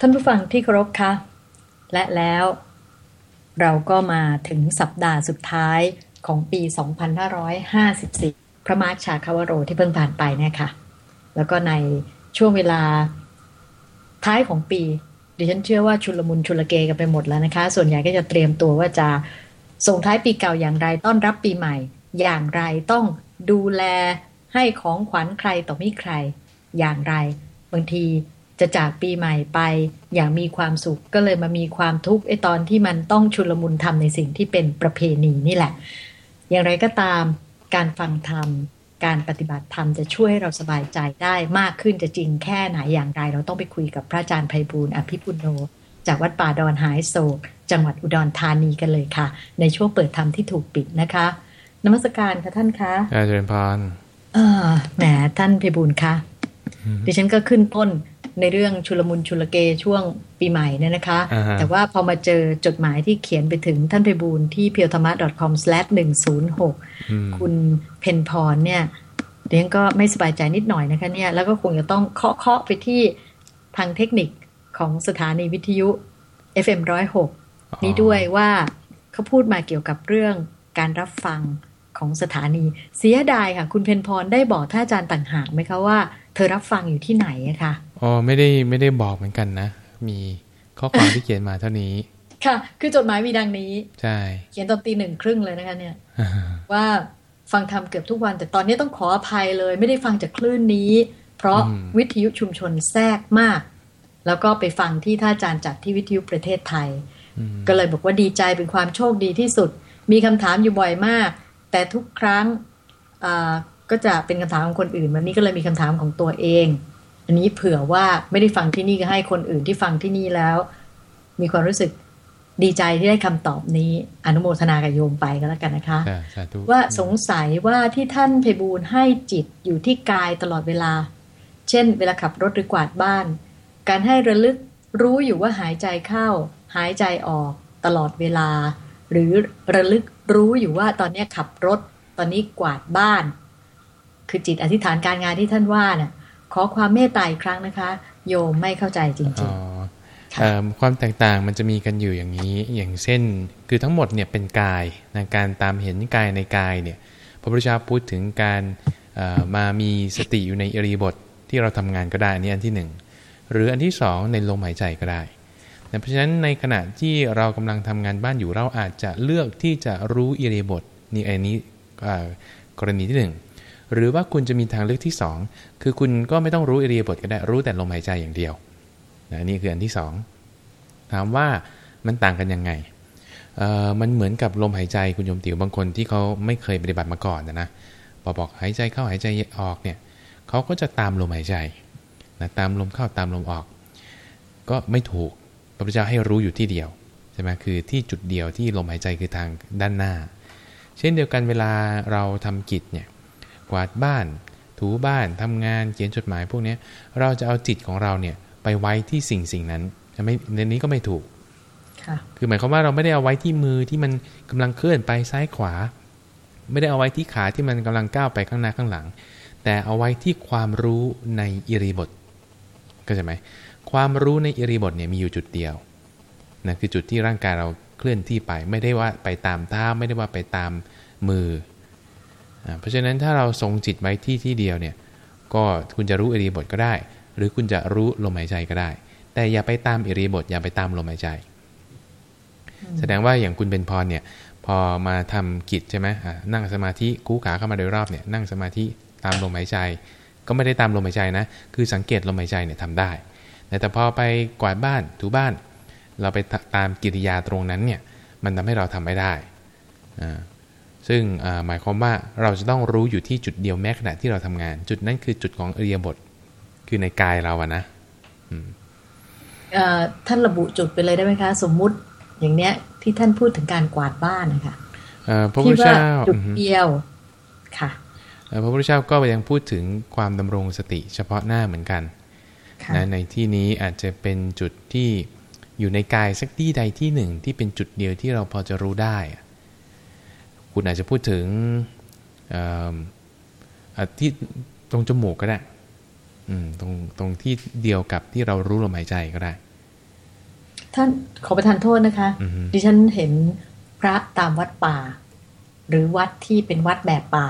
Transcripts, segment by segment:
ท่านผู้ฟังที่เคารพคะและแล้ว เราก็มาถึงสัปดาห์สุดท้ายของปี 2554 พระมาร์ชชาคาวโรที่เพิ่งผ่านไปเนี่ยค่ะแล้วก็ในช่วงเวลาท้ายของปีดิฉันเชื่อว่าชุลมุนชุลเกกันไปหมดแล้วนะคะ ส่วนใหญ่ก็จะเตรียมตัวว่าจะส่งท้ายปีเก่าอย่างไรต้อนรับปีใหม่ อย่างไรต้องดูแลให้ของขวัญใครต่อมีใคร อย่างไร บางที จะจากปีใหม่ไปอย่างมีความสุขก็เลยมามีความทุกข์ไอตอนที่มันต้องชุลมุนทำในสิ่งที่เป็นประเพณีนี่แหละ อย่างไรก็ตามการฟังธรรม การปฏิบัติธรรมจะช่วยให้เราสบายใจได้มากขึ้นจะจริงแค่ไหนอย่างไร เราต้องไปคุยกับพระอาจารย์ไพบูลอภิปุโน จากวัดป่าดอนหายโศก จังหวัดอุดรธานีกันเลยค่ะ ในช่วงเปิดธรรมที่ถูกปิดนะคะนมัสการค่ะท่านคะอาจารย์พานแหมท่านไพบูลคะดิฉันก็ขึ้นต้น ในเรื่องชุลมุนชุลเกช่วงปีใหม่เนี่ยนะคะแต่ว่าพอมาเจอจดหมายที่เขียนไปถึงท่านไพบูลที่ p พียวธรรมะ .com/ 106 คุณเพนพรเนี่ยเดี๋ยวก็ไม่สบายใจนิดหน่อยนะคะเนี่ยแล้วก็คงจะต้องเคาะเคาะไปที่ทางเทคนิคของสถานีวิทยุ FM106 นี้ด้วยว่าเขาพูดมาเกี่ยวกับเรื่องการรับฟังของสถานี เสียดายค่ะ คุณเพนพรได้บอกท่านอาจารย์ต่างหากไหมคะว่า เธอรับฟังอยู่ที่ไหนอะคะอ๋อไม่ได้ไม่ได้บอกเหมือนกันนะ มีข้อความที่เขียนมาเท่านี้ ค่ะ คือจดหมายมีดังนี้ ใช่ เขียนตอนตีหนึ่งครึ่งเลยนะคะเนี่ย ว่าฟังทำเกือบทุกวัน แต่ตอนนี้ต้องขออภัยเลย ไม่ได้ฟังจากคลื่นนี้ เพราะวิทยุชุมชนแทรกมาก แล้วก็ไปฟังที่ท่าอาจารย์จัดที่วิทยุประเทศไทย ก็เลยบอกว่าดีใจเป็นความโชคดีที่สุด มีคำถามอยู่บ่อยมาก แต่ทุกครั้ง ก็จะเป็นคำถามของคนอื่น วันนี้ก็เลยมีคำถามของตัวเอง อันนี้เผื่อว่าไม่ได้ฟังที่นี่ก็ให้คนอื่นที่ฟังที่นี่แล้ว มีความรู้สึกดีใจที่ได้คำตอบนี้อนุโมทนากับโยมไปก็แล้วกันนะคะ ว่าสงสัยว่าที่ท่านเพบูลให้จิตอยู่ที่กายตลอดเวลา เช่น เวลาขับรถหรือกวาดบ้าน การให้ระลึกรู้อยู่ว่าหายใจเข้า หายใจออกตลอดเวลา หรือระลึกรู้อยู่ว่าตอนนี้ขับรถ ตอนนี้กวาดบ้าน คือจิตอธิษฐานการงานที่ท่านว่าเนี่ยขอความเมตตาอีกครั้งนะคะ โยมไม่เข้าใจจริงๆความแตกต่างมันจะมีกันอยู่อย่างนี้ อย่างเช่น คือทั้งหมดเนี่ยเป็นกายนะการตามเห็นกายในกายเนี่ยพระพุทธเจ้าพูดถึงการมามีสติอยู่ในอริบทที่เราทำงานก็ได้อันนี้อันที่หนึ่งหรืออันที่สองในลมหายใจก็ได้เพราะฉะนั้นในขณะที่เรากำลังทำงานบ้านอยู่เราอาจจะเลือกที่จะรู้อิริบทนี่อันนี้กรณีที่หนึ่ง หรือว่าคุณจะมีทางเลือกที่ 2 คือคุณก็ไม่ต้องรู้อิริยาบถก็ได้รู้แต่ลมหายใจอย่างเดียวนะนี่คืออันที่ 2 ถามว่ามันต่างกันยังไงมันเหมือนกับลมหายใจคุณโยมติ๋วบางคนที่เขาไม่เคยปฏิบัติมาก่อนนะนะพอบอกหายใจเข้าหายใจออกเนี่ยเขาก็จะตามลมหายใจนะตามลมเข้าตามลมออก ก็ไม่ถูกพระพุทธเจ้าให้รู้อยู่ที่เดียวใช่ไหมคือที่จุดเดียวที่ลมหายใจคือทางด้านหน้า เช่นเดียวกันเวลาเราทำกิจเนี่ย กวาดบ้าน ถูบ้านทำงานเขียนจดหมายพวกนี้เราจะเอาจิตของเราเนี่ยไปไว้ที่สิ่งสิ่งนั้นจะไม่ในนี้ก็ไม่ถูกคือหมายความว่าเราไม่ได้เอาไว้ที่มือที่มันกำลังเคลื่อนไปซ้ายขวา ไม่ได้เอาไว้ที่ขาที่มันกำลังก้าวไปข้างหน้าข้างหลัง แต่เอาไว้ที่ความรู้ในอิริบทก็ใช่ไหมความรู้ในอิริบทเนี่ยมีอยู่จุดเดียวนะคือจุดที่ร่างกายเราเคลื่อนที่ไป ไม่ได้ว่าไปตามเท้าไม่ได้ว่าไปตามมือ เพราะฉะนั้นถ้าเราทรงจิตไว้ที่ที่เดียวเนี่ยก็คุณจะรู้อิริบทก็ได้ หรือคุณจะรู้ลมหายใจก็ได้ แต่อย่าไปตามอิริบทอย่าไปตามลมหายใจ แสดงว่าอย่างคุณเป็นพรเนี่ยพอมาทำกิจใช่ไหมนั่งสมาธิกู้ขาเข้ามาโดยรอบเนี่ยนั่งสมาธิตามลมหายใจ ก็ไม่ได้ตามลมหายใจนะ คือสังเกตลมหายใจเนี่ยทำได้แต่พอไปกวาดบ้านถูบ้าน เราไปตามกิริยาตรงนั้นเนี่ยมันทำให้เราทำไม่ได้ ซึ่งหมายความว่าเราจะต้องรู้อยู่ที่จุดเดียวแม้ขณะที่เราทำงาน จุดนั้นคือจุดของอริยบทคือในกายเราอะนะท่านระบุจุดไปเลยได้ไหมคะ สมมุติอย่างเนี้ยที่ท่านพูดถึงการกวาดบ้านนะคะพระพุทธเจ้าจุดเดียวค่ะพระพุทธเจ้าก็ยังพูดถึงความดำรงสติเฉพาะหน้าเหมือนกันนะในที่นี้อาจจะเป็นจุดที่อยู่ในกายสักที่ใดที่หนึ่งที่เป็นจุดเดียวที่เราพอจะรู้ได้ คุณอาจจะพูดถึงที่ตรงจมูกก็ได้ตรงตรงที่เดียวกับที่เรารู้ลมหายใจก็ได้ ท่านขอประทานโทษนะคะอือฮึดิฉันเห็นพระตามวัดป่า หรือวัดที่เป็นวัดแบบป่า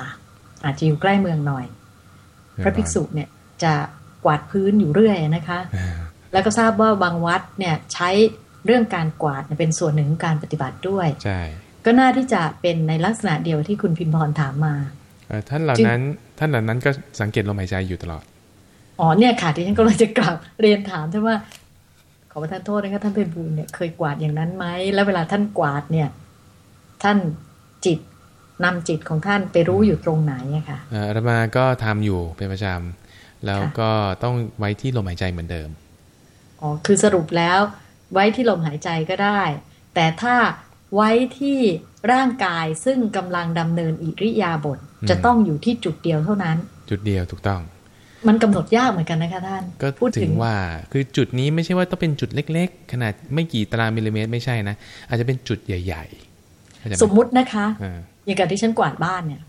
อาจจะอยู่ใกล้เมืองหน่อย พระภิกษุเนี่ยจะกวาดพื้นอยู่เรื่อยนะคะอ่าแล้วก็ทราบว่าบางวัดเนี่ยใช้เรื่องการกวาดเนี่ยเป็นส่วนหนึ่งของการปฏิบัติด้วย ใช่ ก็น่าที่จะเป็นในลักษณะเดียวที่คุณพิมพรถามมาเอ่อท่านเหล่านั้นท่านเหล่านั้นก็สังเกตลมหายใจอยู่ตลอดอ๋อเนี่ยค่ะที่ฉันก็เลยจะกลับเรียนถามท่านว่า ขอประทานโทษนะคะท่านเพบูลย์เนี่ยเคยกวาดอย่างนั้นไหมแล้วเวลาท่านกวาดเนี่ยท่านจิตนำจิตของท่านไปรู้อยู่ตรงไหนอะค่ะเอ่ออาตมาก็ทำอยู่เป็นประจำแล้วก็ต้องไว้ที่ลมหายใจเหมือนเดิมอ๋อคือสรุปแล้วไว้ที่ลมหายใจก็ได้ แต่ถ้า ไว้ที่ร่างกายซึ่งกำลังดำเนินอิริยาบถอืมจะต้องอยู่ที่จุดเดียวเท่านั้น จุดเดียวถูกต้อง มันกำหนดยากเหมือนกันนะคะท่าน ก็พูดถึถึงงว่าคือจุดนี้ไม่ใช่ว่าต้องเป็นจุดเล็ก ๆ ขนาดไม่กี่ตารางมิลลิเมตรไม่ใช่นะ อาจจะเป็นจุดใหญ่ๆเข้าใจไหสมมุตินะคะอ่าอย่างกับที่ฉันกวาดบ้านเนี่ย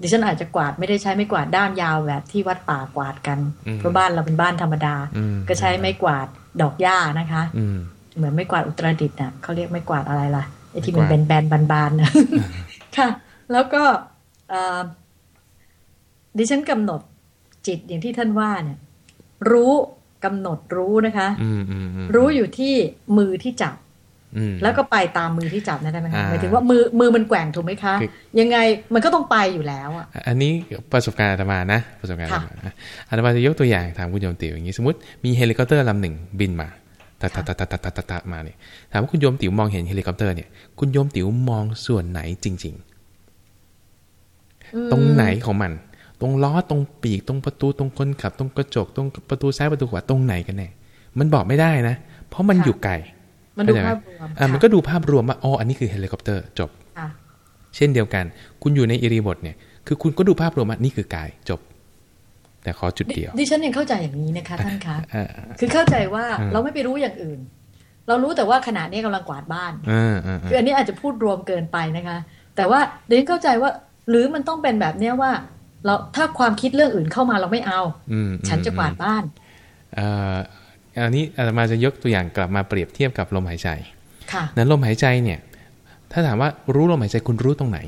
ดิฉันอาจจะกวาดไม่ได้ใช้ไม้กวาดด้ามยาวแบบที่วัดป่ากวาดกันอืมเพราะบ้านเราเป็นบ้านธรรมดาอืมก็ใช้ไม้กวาดดอกหญ้านะคะอืมเหมือนไม้กวาดอุตรดิตถ์น่ะเขาเรียกไม้กวาดอะไรล่ะ ไอ้ที่ไม้มันกวาดแบนๆบานๆนะค่ะ แล้วก็เอ่อดิฉันกำหนดจิตอย่างที่ท่านว่าเนี่ย รู้กำหนดรู้นะคะอืมอืมอืมรู้อยู่ที่มือที่จับอืมแล้วก็ไปตามมือที่จับนะได้ไหมคะอ่าหมายถึงว่ามือมือมันแกว่งถูกไหมคะคือยังไงมันก็ต้องไปอยู่แล้วอะอันนี้ประสบการณ์อาตมานะ ประสบการณ์อาตมานะอาตมาจะยกตัวอย่างถามคุณโยมติ๋วอย่างนี้ สมมติมีเฮลิคอปเตอร์ลำหนึ่งบินมา ตะตะตะตะตะตะตะตะมาเนี่ยถามว่าคุณโยมติ๋วมองเห็นเฮลิคอปเตอร์เนี่ยคุณโยมติ๋วมองส่วนไหนจริง ๆ ตรงไหนของมัน ตรงล้อตรงปีกตรงประตูตรงคนขับ ตรงกระจกตรงประตูซ้ายประตูขวาตรงไหนกันแน่มันบอกไม่ได้นะ เพราะมันอยู่ไกลมันดูเข้ใจไหมภาพรวมอ่ามันก็ดูภาพรวมว่าอ๋ออันนี้คือเฮลิคอปเตอร์จบเช่นเดียวกัน คุณอยู่ในอิริยาบถเนี่ยคือคุณก็ดูภาพรวมว่านี่คือกายจบ แต่ขอจุดดิเดียว ดิฉันยังเข้าใจอย่างนี้นะคะท่านคะเออคือเข้าใจว่าอืมเราไม่ไปรู้อย่างอื่น เรารู้แต่ว่าขณะนี้กำลังกวาดบ้านเออเออเอคือออันนี้อาจจะพูดรวมเกินไปนะคะ แต่ว่าเดี๋ยวนี้เข้าใจว่า หรือมันต้องเป็นแบบเนี้ยว่า เราถ้าความคิดเรื่องอื่นเข้ามาเราไม่เอาอืมฉันจะกวาดบ้านเอ่ออันนี้อาตมาจะยกตัวอย่างกลับมาเปรียบเทียบกับลมหายใจค่ะนั้นลมหายใจเนี่ย ถ้าถามว่ารู้ลมหายใจคุณรู้ตรงไหน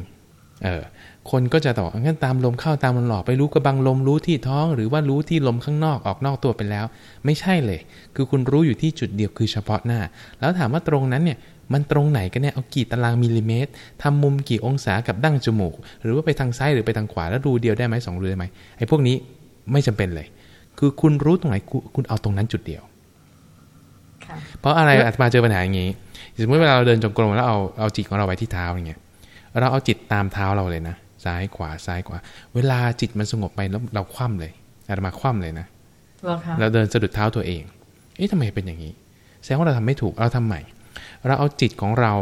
เออ คนก็จะตอบว่างั้นตามลมเข้าตามลมหลอกไปรู้กระบังลมรู้ที่ท้อง หรือว่ารู้ที่ลมข้างนอกออกนอกตัวไปแล้ว ไม่ใช่เลย คือคุณรู้อยู่ที่จุดเดียวคือเฉพาะหน้า แล้วถามว่าตรงนั้นเนี่ยมันตรงไหนกันเนี่ยเอากี่ตารางมิลลิเมตรทำมุมกี่องศากับดั้งจมูก หรือว่าไปทางซ้ายหรือไปทางขวาแล้วรูเดียวได้ไหมสองรูได้ไหมไอ้พวกนี้ไม่จำเป็นเลย คือคุณรู้ตรงไหนคุณคุณเอาตรงนั้นจุดเดียวค่ะเพราะอะไรอาตมาเจอปัญหาอย่างนี้สมมติเวลาเราเดินจงกรมแล้วเอาเอาจิตของเราไว้ที่เท้าอย่างเงี้ยเราเอาจิตตามเท้าเราเลยนะ ซ้ายขวาซ้ายขวา เวลาจิตมันสงบไปแล้วเราคว่ำเลยอาตมาคว่ำเลยนะเหรอคะเราเดินสะดุดเท้าตัวเอง เอ๊ะทำไมเป็นอย่างนี้ แสดงว่าเราทำไม่ถูก เราทำใหม่ เราเอาจิตของเรา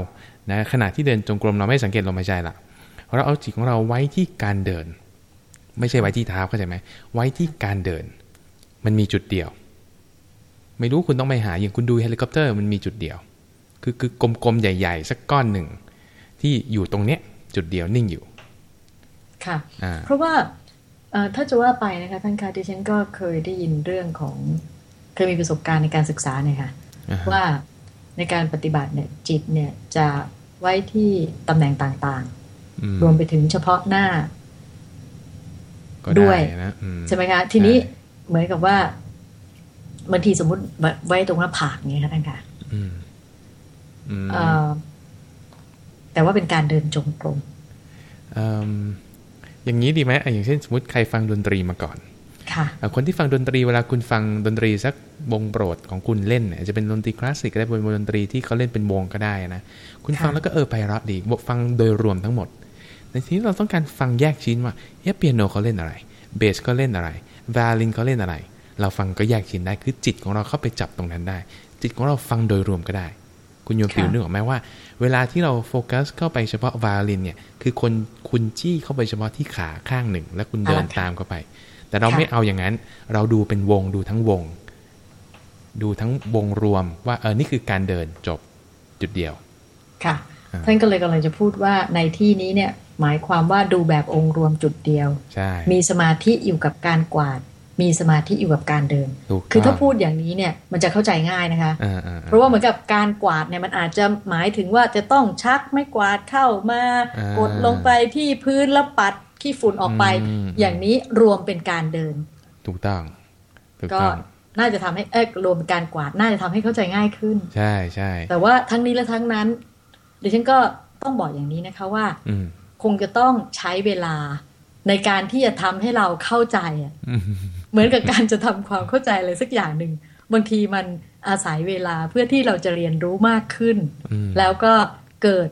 นะขณะที่เดินจงกรมเราไม่สังเกตลมหายใจละเราเอาจิตของเราไว้ที่การเดิน ไม่ใช่ไว้ที่เท้าเข้าใจไหมไว้ที่การเดิน มันมีจุดเดียว ไม่รู้คุณต้องไปหาอย่างคุณดูเฮลิคอปเตอร์มันมีจุดเดียว คือคือกลมๆใหญ่ ๆ สักก้อนหนึ่งที่อยู่ตรงเนี้ยจุดเดียวนิ่งอยู่ ค่ะอ่าเพราะว่าเอ่อถ้าจะว่าไปนะคะท่านคะดิฉันก็เคยได้ยินเรื่องของเคยมีประสบการณ์ในการศึกษาเนี่ยค่ะอ่าฮะว่าในการปฏิบัติเนี่ยจิตเนี่ยจะไว้ที่ตำแหน่งต่างอืมๆรวมไปถึงเฉพาะหน้าก็ด้วยนะอืใช่ไหมคะ ทีนี้เหมือนกับว่าบางทีสมมุติไว้ตรงหน้าผากอย่างเงี้ยค่ะท่านคะอืมอืมเอ่อแต่ว่าเป็นการเดินจงกรมเอิ่มอย่างนี้ดีไหมอะอย่างเช่นสมมติใครฟังดนตรีมาก่อนค่ะอะคนที่ฟังดนตรีเวลาคุณฟังดนตรีสักวงโปรดของคุณเล่นเนี่ยอาจจะเป็นดนตรีคลาสสิกก็ได้เป็นดนตรีที่เขาเล่นเป็นวงก็ได้นะคุณค่ะฟังแล้วก็เออไพเราะดีบอกฟังโดยรวมทั้งหมดในทีนี้เราต้องการฟังแยกชิ้นว่าเอ๊ะเปียโนเขาเล่นอะไรเบสเขาเล่นอะไรวาลินเขาเล่นอะไร เราฟังก็แยกชิ้นได้คือจิตของเราเข้าไปจับตรงนั้นได้ จิตของเราฟังโดยรวมก็ได้ คุณโยมค่ะผิวนึกออกไหมว่า เวลาที่เราโฟกัสเข้าไปเฉพาะวาลินเนี่ย คือคนคุณจี้เข้าไปเฉพาะที่ขาข้างหนึ่ง แล้วคุณเดินตามเข้าไป แต่เราค่ะไม่เอาอย่างนั้น เราดูเป็นวงดูทั้งวง ดูทั้งวงรวมว่าเออนี่คือการเดินจบจุดเดียว ค่ะอ่าท่านก็เลยกำลังจะพูดว่าในที่นี้เนี่ยหมายความว่าดูแบบองค์รวมจุดเดียวใช่มีสมาธิอยู่กับการกวาด มีสมาธิอยู่กับการเดินถูกต้องคือถ้าพูดอย่างนี้เนี่ยมันจะเข้าใจง่ายนะคะอ่าอ่าเพราะว่าเหมือนกับการกวาดเนี่ยมันอาจจะหมายถึงว่าจะต้องชักไม่กวาดเข้ามาอ่ากดลงไปที่พื้นแล้วปัดขี้ฝุ่นออกไปอืมอย่างนี้รวมเป็นการเดิน ถูกต้องถูกก็ต้องน่าจะทำให้เออรวมเป็นการกวาดน่าจะทำให้เข้าใจง่ายขึ้น ใช่ใช่แต่ว่าทั้งนี้และทั้งนั้นดิฉันก็ต้องบอกอย่างนี้นะคะว่าอืมคงจะต้องใช้เวลา ในการที่จะทำให้เราเข้าใจอะอืมเหมือนกับการจะทำความเข้าใจอะไรสักอย่างหนึ่งบางทีมันอาศัยเวลาเพื่อที่เราจะเรียนรู้มากขึ้นอืมแล้วก็เกิด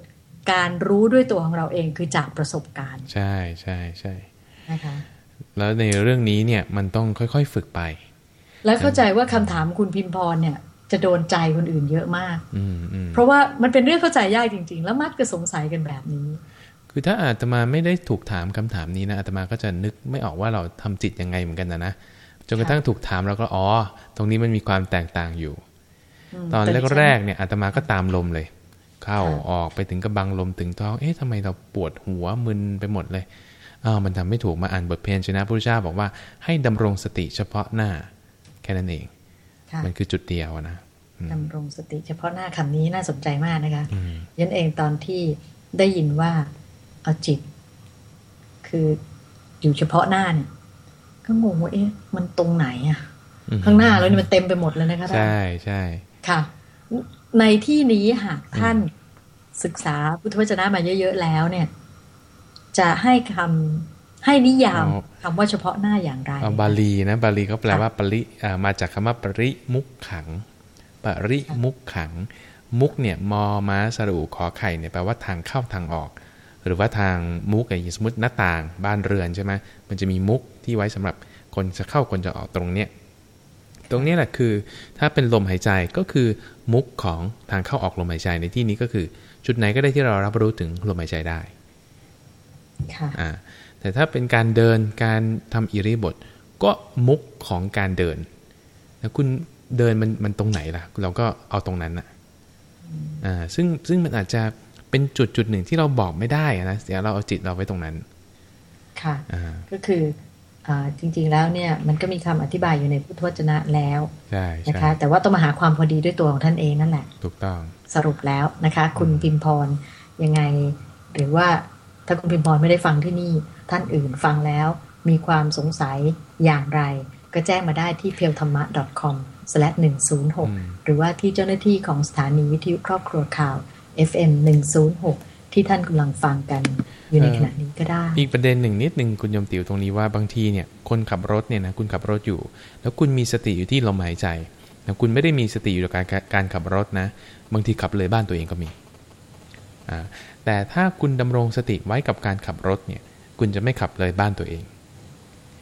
การรู้ด้วยตัวของเราเองคือจากประสบการณ์ ใช่ใช่ใช่นะคะแล้วในเรื่องนี้เนี่ยมันต้องค่อยๆฝึกไป แล้วเข้าใจว่าคำถามคุณพิมพรเนี่ย จะโดนใจคนอื่นเยอะมากอืมอืมเพราะว่ามันเป็นเรื่องเข้าใจยากจริง ๆ แล้วมักจะสงสัยกันแบบนี้ คือถ้าอาตมาไม่ได้ถูกถามคำถามนี้นะอาตมาก็จะนึกไม่ออกว่าเราทำจิตยังไงเหมือนกันนะนะจนกระทั่งถูกถามแล้วก็อ๋อ ตรงนี้มันมีความแตกต่างอยู่มตอนแต่ดิฉัแรกๆเนี่ยอาตมาก็ตามลมเลย เข้าค่ะออกไปถึงกระบังลมถึงท้อง เอ๊ะทำไมเราปวดหัวมึนไปหมดเลยอ้าวมันทำไม่ถูกมาอ่านบทเพลงชนะพระพุทธเจ้าบอกว่าให้ดำรงสติเฉพาะหน้า แค่นั้นเองค่ะมันคือจุดเดียวอะนะดำรงสติเฉพาะหน้าคำนี้น่าสนใจมากนะคะอืมยันเองตอนที่ได้ยินว่า เอาจิต คืออยู่เฉพาะหน้าเนี่ย ก็งงว่าเอ๊ะมันตรงไหนอะอืมข้างหน้าแล้วนี่มันเต็มไปหมดเลยนะคะท่านใช่ใช่ค่ะ ในที่นี้หากท่านศึกษาพุทธวจนะมาเยอะ ๆ แล้วเนี่ย จะให้คำให้นิยามคำว่าเฉพาะหน้าอย่างไรเอาบาลีนะ บาลีเขาแปลว่าปริอ่ามาจากคำว่าปริมุขขัง ปริมุขขัง มุกเนี่ยมอม้าสระอุขอไข่เนี่ยแปลว่าทางเข้าทางออก หรือว่าทางมุกอย่างสมมติหน้าต่างบ้านเรือนใช่ไหมมันจะมีมุกที่ไว้สำหรับคนจะเข้าคนจะออกตรงเนี้ยตรงเนี้ยแหละคือถ้าเป็นลมหายใจก็คือมุกของทางเข้าออกลมหายใจในที่นี้ก็คือ จุดไหนก็ได้ที่เรารับรู้ถึงลมหายใจได้ค่ะอ่าแต่ถ้าเป็นการเดินการทำอิริยาบถก็มุกของการเดินแล้วคุณเดินมันมันตรงไหนล่ะ เราก็เอาตรงนั้นอะอ่าซึ่งซึ่งมันอาจจะ เป็นจุดจุดหนึ่งที่เราบอกไม่ได้อะนะเดี๋ยวเราเอาจิตเราไว้ตรงนั้น ค่ะอ่าก็คืออ่าจริง ๆ แล้วเนี่ยมันก็มีคำอธิบายอยู่ในพุทธวจนะแล้วใช่นะใช่คะ แต่ว่าต้องมาหาความพอดีด้วยตัวของท่านเองนั่นแหละ ถูกต้องสรุปแล้วนะคะ คุณพิมพรยังไง หรือว่าถ้าคุณพิมพรไม่ได้ฟังที่นี่ท่านอื่นฟังแล้วมีความสงสัยอย่างไร ก็แจ้งมาได้ที่ p e e l t h a m m a com 106 หรือว่าที่เจ้าหน้าที่ของสถานีวิทยุครอบครัวข่าว FM 106 ที่ท่านกำลังฟังกันอยู่ในขณะนี้ก็ได้ อีกประเด็นหนึ่งนิดหนึ่งคุณโยมติ๋วตรงนี้ว่าบางทีเนี่ยคนขับรถเนี่ยนะคุณขับรถอยู่ แล้วคุณมีสติอยู่ที่ลมหายใจแต่คุณไม่ได้มีสติอยู่กับการการขับรถนะ บางทีขับเลยบ้านตัวเองก็มีอ่าแต่ถ้าคุณดำรงสติไว้กับการขับรถเนี่ย คุณจะไม่ขับเลยบ้านตัวเอง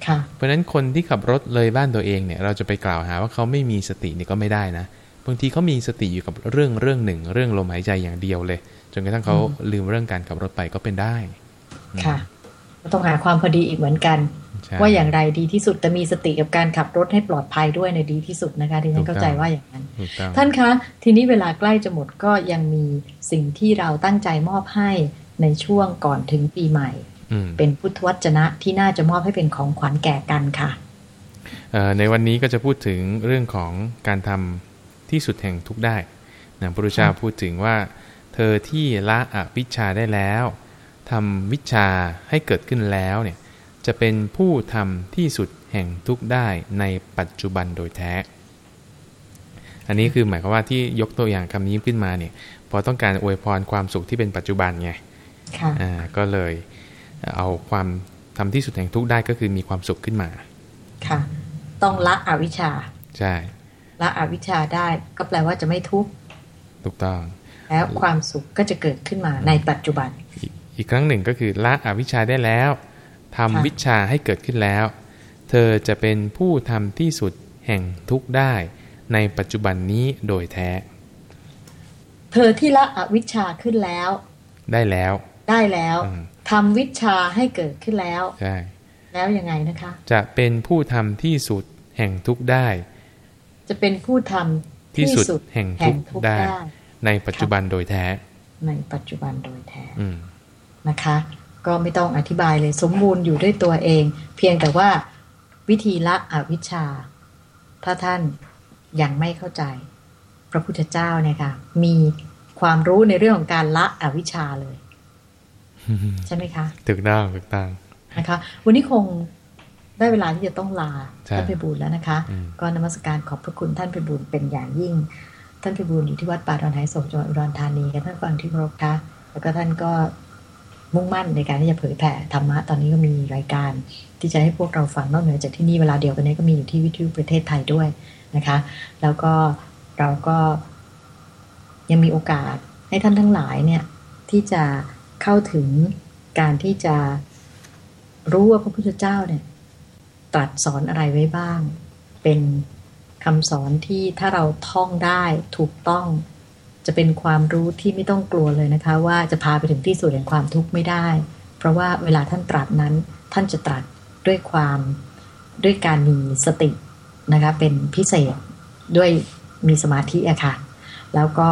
ค่ะเพราะฉะนั้นคนที่ขับรถเลยบ้านตัวเองเนี่ย เราจะไปกล่าวหาว่าเขาไม่มีสตินี่ก็ไม่ได้นะ บางทีเขามีสติอยู่กับเรื่องเรื่องหนึ่ง เรื่องลมหายใจอย่างเดียวเลย จนกระทั่งเขาลืมเรื่องการขับรถไปก็เป็นได้ ค่ะก็ต้องหาความพอดีอีกเหมือนกันใช่ว่าอย่างไรดีที่สุดแต่มีสติกับการขับรถให้ปลอดภัยด้วยในยดีที่สุดนะคะที่ฉันเข้าใจว่าอย่างนั้นถูกต้องท่านคะ ทีนี้เวลาใกล้จะหมดก็ยังมีสิ่งที่เราตั้งใจมอบให้ในช่วงก่อนถึงปีใหม่อืมเป็นพุทธวจนะที่น่าจะมอบให้เป็นของขวัญแก่กันค่ะเอ่อในวันนี้ก็จะพูดถึงเรื่องของการทำ ที่สุดแห่งทุกข์ได้นะพระพุทธเจ้าพูดถึงว่า เธอที่ละอวิชชาได้แล้วทำวิชาให้เกิดขึ้นแล้วเนี่ยจะเป็นผู้ทำที่สุดแห่งทุกข์ได้ในปัจจุบันโดยแท้ อันนี้คือหมายความว่าที่ยกตัวอย่างคำนี้ขึ้นมาเนี่ยเพอต้องการอวยพรความสุขที่เป็นปัจจุบันไงค่ะอ่าก็เลยเอาความทำที่สุดแห่งทุกข์ได้ก็คือมีความสุขขึ้นมา ค่ะ ต้องละอวิชชา ใช่ ละอวิชชาได้ ก็แปลว่าจะไม่ทุกข์ถูกต้อง แล้วความสุขก็จะเกิดขึ้นมาในปัจจุบัน อีกอีกครั้งหนึ่งก็คือละอวิชชาได้แล้วทำค่ะวิชาให้เกิดขึ้นแล้ว เธอจะเป็นผู้ทำที่สุดแห่งทุกข์ได้ ในปัจจุบันนี้โดยแท้ เธอที่ละอวิชชาขึ้นแล้ว ได้แล้ว ได้แล้วอืมทำวิชาให้เกิดขึ้นแล้วใช่แล้วยังไงนะคะ จะเป็นผู้ทำที่สุดแห่งทุกข์ได้ จะเป็นผู้ทำที่สุดแห่งทุกข์ทุกข์ได้ได้ในปัจจุบันโดยแท้ ในปัจจุบันโดยแท้อืมนะคะ ก็ไม่ต้องอธิบายเลยสมบูรณ์อยู่ด้วยตัวเอง เพียงแต่ว่าวิธีละอวิชชา ถ้าท่านยังไม่เข้าใจ พระพุทธเจ้าเนี่ยค่ะ มีความรู้ในเรื่องของการละอวิชชาเลย ใช่ไหมคะถูกต้องถูกต้องนะคะ วันนี้คง ได้เวลาที่จะต้องลาท่านพิบูลแล้วนะคะ ก็นมัสการขอบพระคุณท่านพิบูลเป็นอย่างยิ่ง ท่านพิบูลอยู่ที่วัดป่าดอนไหโศกจังหวัดอุดรธานีกันท่านฟังที่ครบคะแล้วก็ท่านก็มุ่งมั่นในการที่จะเผยแผ่ธรรมะตอนนี้ก็มีรายการ ที่จะให้พวกเราฟังนอกเหนือจากที่นี่เวลาเดียวกันนี้ก็มีอยู่ที่วิทยุประเทศไทยด้วยนะคะ แล้วก็เราก็ยังมีโอกาสให้ท่านทั้งหลายเนี่ยที่จะเข้าถึงการที่จะรู้ว่าพระพุทธเจ้าเนี่ย ตรัสสอนอะไรไว้บ้าง เป็นคำสอนที่ถ้าเราท่องได้ถูกต้อง จะเป็นความรู้ที่ไม่ต้องกลัวเลยนะคะ ว่าจะพาไปถึงที่สุดแห่งความทุกข์ไม่ได้ เพราะว่าเวลาท่านตรัสนั้น ท่านจะตรัสด้วยความด้วยการมีสตินะคะเป็นพิเศษด้วยมีสมาธิอะค่ะ แล้วก็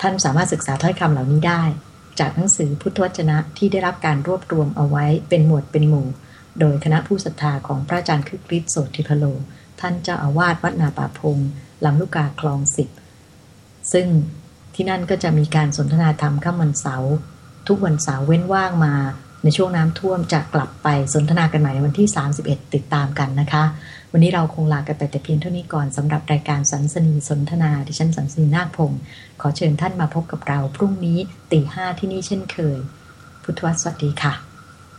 ท่านสามารถศึกษาถ้อยคำเหล่านี้ได้ จากหนังสือพุทธวจนะที่ได้รับการรวบรวมเอาไว้เป็นหมวดเป็นหมู่ โดยคณะผู้ศรัทธาของพระอาจารย์คึกฤทธิ์โสติพโล ท่านเจ้าอาวาสวัดนาป่าพงลำลูกกาคลองสิบซึ่งที่นั่นก็จะมีการสนทนาธรรมข้ามวันเสาร์ทุกวันเสาร์เว้นว่างมาในช่วงน้ำท่วมจะกลับไปสนทนากันใหม่ในวันที่ 31 ติดตามกันนะคะ วันนี้เราคงลากันไปแต่เพียงเท่านี้ก่อนสำหรับรายการสันสนีสนทนาดิฉันสันสนีนาคพงศ์ขอเชิญท่านมาพบกับเราพรุ่งนี้ตีห้าที่นี่เช่นเคย พุทธวสวัสดีค่ะ